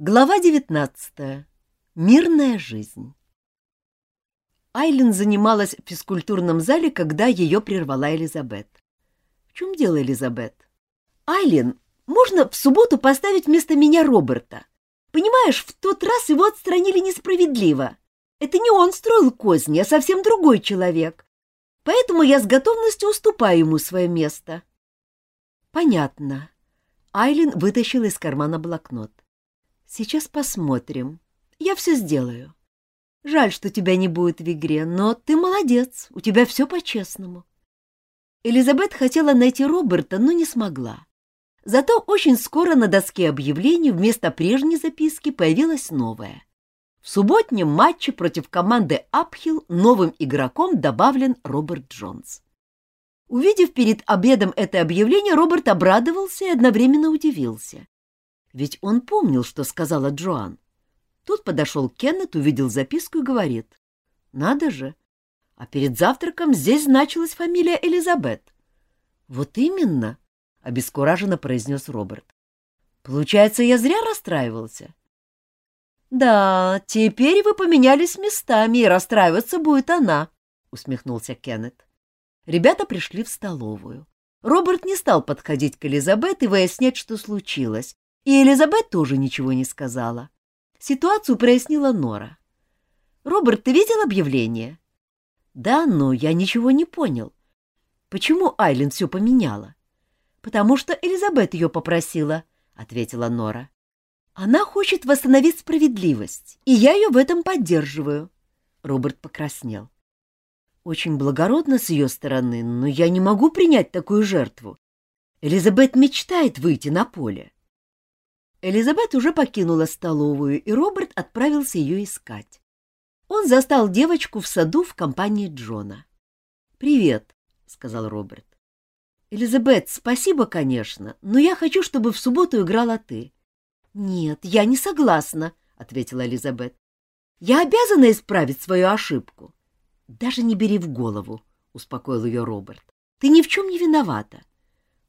Глава 19. Мирная жизнь. Айлин занималась в физкультурном зале, когда ее прервала Элизабет. — В чем дело, Элизабет? — Айлин, можно в субботу поставить вместо меня Роберта? Понимаешь, в тот раз его отстранили несправедливо. Это не он строил козни, а совсем другой человек. Поэтому я с готовностью уступаю ему свое место. — Понятно. Айлин вытащила из кармана блокнот. Сейчас посмотрим. Я все сделаю. Жаль, что тебя не будет в игре, но ты молодец, у тебя все по-честному. Элизабет хотела найти Роберта, но не смогла. Зато очень скоро на доске объявлений вместо прежней записки появилась новая. В субботнем матче против команды Апхилл новым игроком добавлен Роберт Джонс. Увидев перед обедом это объявление, Роберт обрадовался и одновременно удивился. Ведь он помнил, что сказала Джоан. Тут подошел Кеннет, увидел записку и говорит. «Надо же! А перед завтраком здесь значилась фамилия Элизабет». «Вот именно!» — обескураженно произнес Роберт. «Получается, я зря расстраивался?» «Да, теперь вы поменялись местами, и расстраиваться будет она», — усмехнулся Кеннет. Ребята пришли в столовую. Роберт не стал подходить к Элизабет и выяснять, что случилось, и Элизабет тоже ничего не сказала. Ситуацию прояснила Нора. «Роберт, ты видел объявление?» «Да, но я ничего не понял. Почему Айлен все поменяла?» «Потому что Элизабет ее попросила», — ответила Нора. «Она хочет восстановить справедливость, и я ее в этом поддерживаю». Роберт покраснел. «Очень благородно с ее стороны, но я не могу принять такую жертву. Элизабет мечтает выйти на поле». Элизабет уже покинула столовую, и Роберт отправился ее искать. Он застал девочку в саду в компании Джона. «Привет», — сказал Роберт. «Элизабет, спасибо, конечно, но я хочу, чтобы в субботу играла ты». «Нет, я не согласна», — ответила Элизабет. «Я обязана исправить свою ошибку». «Даже не бери в голову», — успокоил ее Роберт. «Ты ни в чем не виновата».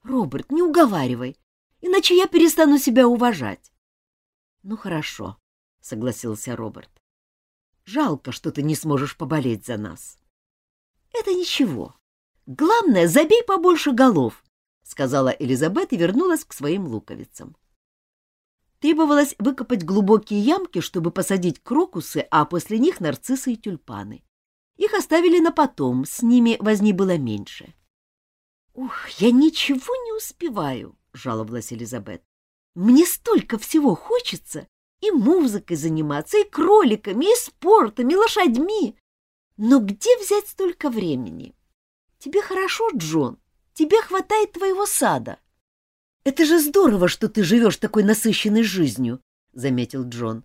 «Роберт, не уговаривай иначе я перестану себя уважать. — Ну, хорошо, — согласился Роберт. — Жалко, что ты не сможешь поболеть за нас. — Это ничего. Главное, забей побольше голов, — сказала Элизабет и вернулась к своим луковицам. Требовалось выкопать глубокие ямки, чтобы посадить крокусы, а после них нарциссы и тюльпаны. Их оставили на потом, с ними возни было меньше. — Ух, я ничего не успеваю, — жаловалась Элизабет. «Мне столько всего хочется! И музыкой заниматься, и кроликами, и спортом, и лошадьми! Но где взять столько времени? Тебе хорошо, Джон? Тебе хватает твоего сада!» «Это же здорово, что ты живешь такой насыщенной жизнью», — заметил Джон.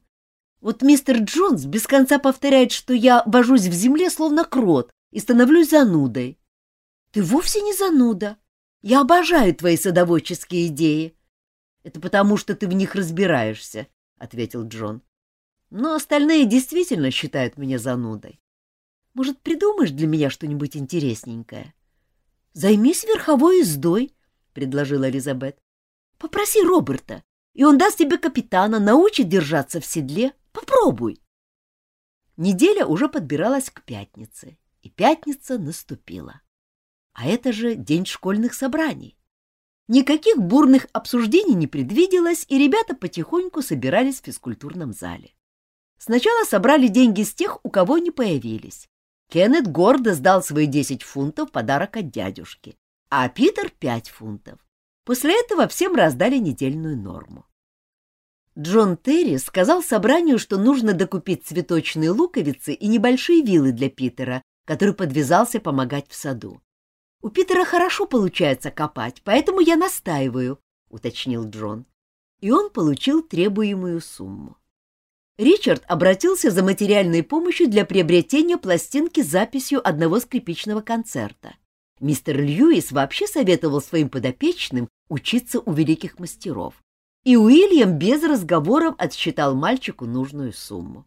«Вот мистер Джонс без конца повторяет, что я вожусь в земле, словно крот, и становлюсь занудой». «Ты вовсе не зануда», я обожаю твои садоводческие идеи. — Это потому, что ты в них разбираешься, — ответил Джон. — Но остальные действительно считают меня занудой. Может, придумаешь для меня что-нибудь интересненькое? — Займись верховой ездой, — предложила Элизабет. — Попроси Роберта, и он даст тебе капитана, научит держаться в седле. Попробуй. Неделя уже подбиралась к пятнице, и пятница наступила. А это же день школьных собраний. Никаких бурных обсуждений не предвиделось, и ребята потихоньку собирались в физкультурном зале. Сначала собрали деньги с тех, у кого не появились. Кеннет гордо сдал свои 10 фунтов подарок от дядюшки, а Питер — 5 фунтов. После этого всем раздали недельную норму. Джон Терри сказал собранию, что нужно докупить цветочные луковицы и небольшие вилы для Питера, который подвязался помогать в саду. У Питера хорошо получается копать, поэтому я настаиваю, — уточнил Джон. И он получил требуемую сумму. Ричард обратился за материальной помощью для приобретения пластинки с записью одного скрипичного концерта. Мистер Льюис вообще советовал своим подопечным учиться у великих мастеров. И Уильям без разговоров отсчитал мальчику нужную сумму.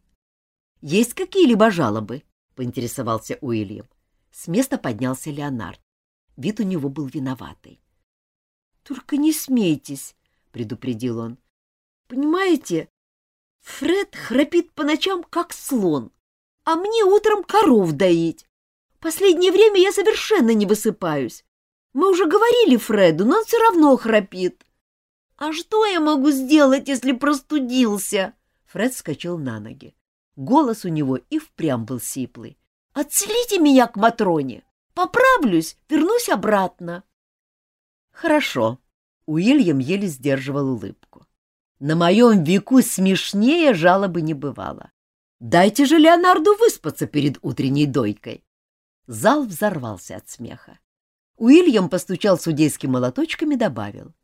«Есть какие-либо жалобы?» — поинтересовался Уильям. С места поднялся Леонард. Вид у него был виноватый. — Только не смейтесь, — предупредил он. — Понимаете, Фред храпит по ночам, как слон, а мне утром коров доить. Последнее время я совершенно не высыпаюсь. Мы уже говорили Фреду, но он все равно храпит. А что я могу сделать, если простудился? Фред вскочил на ноги. Голос у него и впрямь был сиплый. «Отселите меня к Матроне! Поправлюсь, вернусь обратно!» «Хорошо», — Уильям еле сдерживал улыбку. «На моем веку смешнее жалобы не бывало. Дайте же Леонарду выспаться перед утренней дойкой!» Зал взорвался от смеха. Уильям постучал судейским молоточком и добавил.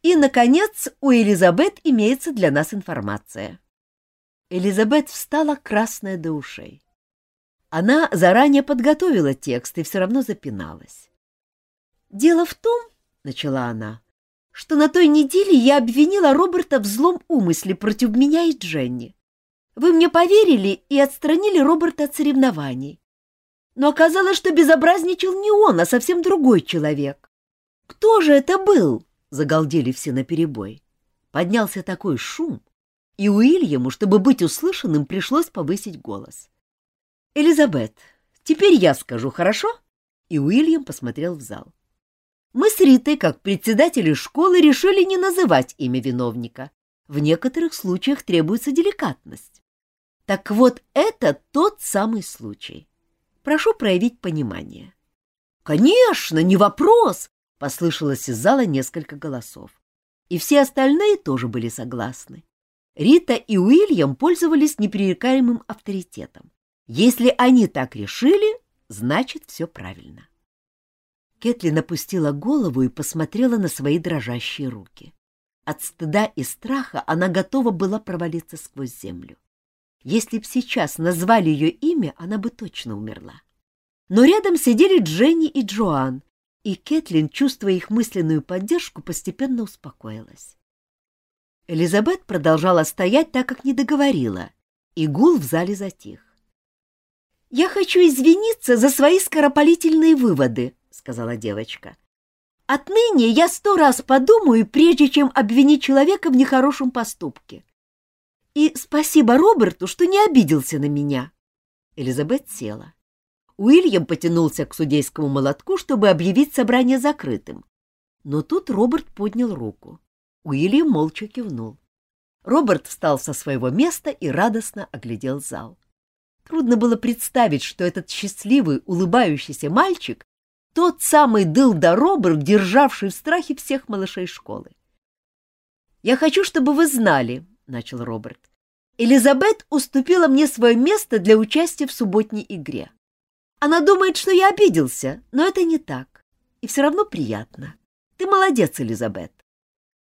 «И, наконец, у Элизабет имеется для нас информация. Элизабет встала красная до ушей. Она заранее подготовила текст и все равно запиналась. «Дело в том, — начала она, — что на той неделе я обвинила Роберта в злом умысле против меня и Дженни. Вы мне поверили и отстранили Роберта от соревнований. Но оказалось, что безобразничал не он, а совсем другой человек. Кто же это был? — загалдели все наперебой. Поднялся такой шум, и Уильяму, чтобы быть услышанным, пришлось повысить голос. «Элизабет, теперь я скажу, хорошо?» И Уильям посмотрел в зал. «Мы с Ритой, как председатели школы, решили не называть имя виновника. В некоторых случаях требуется деликатность. Так вот, это тот самый случай. Прошу проявить понимание». «Конечно, не вопрос!» — послышалось из зала несколько голосов. И все остальные тоже были согласны. Рита и Уильям пользовались непререкаемым авторитетом. Если они так решили, значит, все правильно. Кэтлин опустила голову и посмотрела на свои дрожащие руки. От стыда и страха она готова была провалиться сквозь землю. Если б сейчас назвали ее имя, она бы точно умерла. Но рядом сидели Дженни и Джоан, и Кэтлин, чувствуя их мысленную поддержку, постепенно успокоилась. Элизабет продолжала стоять, так как не договорила, и гул в зале затих. «Я хочу извиниться за свои скоропалительные выводы», — сказала девочка. «Отныне я сто раз подумаю, прежде чем обвинить человека в нехорошем поступке. И спасибо Роберту, что не обиделся на меня». Элизабет села. Уильям потянулся к судейскому молотку, чтобы объявить собрание закрытым. Но тут Роберт поднял руку. Уильям молча кивнул. Роберт встал со своего места и радостно оглядел зал. Трудно было представить, что этот счастливый, улыбающийся мальчик — тот самый Дылда Роберт, державший в страхе всех малышей школы. «Я хочу, чтобы вы знали», — начал Роберт. «Элизабет уступила мне свое место для участия в субботней игре. Она думает, что я обиделся, но это не так. И все равно приятно. Ты молодец, Элизабет.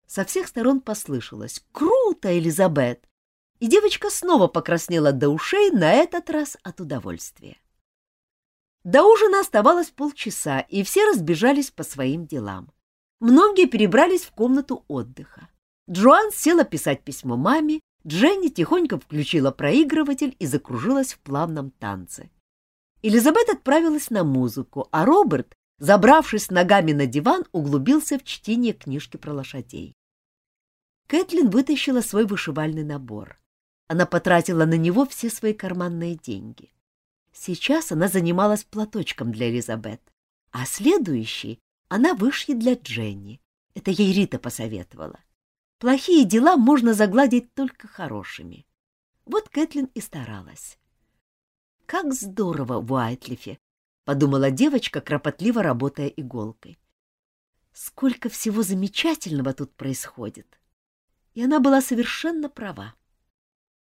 Со всех сторон послышалось «Круто, Элизабет!» И девочка снова покраснела до ушей, на этот раз от удовольствия. До ужина оставалось полчаса, и все разбежались по своим делам. Многие перебрались в комнату отдыха. Джоан села писать письмо маме, Дженни тихонько включила проигрыватель и закружилась в плавном танце. Элизабет отправилась на музыку, а Роберт, забравшись ногами на диван, углубился в чтение книжки про лошадей. Кэтлин вытащила свой вышивальный набор. Она потратила на него все свои карманные деньги. Сейчас она занималась платочком для Элизабет, а следующий она вышьет для Дженни. Это ей Рита посоветовала. Плохие дела можно загладить только хорошими. Вот Кэтлин и старалась. «Как здорово в Уайтлифе!» — подумала девочка, кропотливо работая иголкой. «Сколько всего замечательного тут происходит!» И она была совершенно права.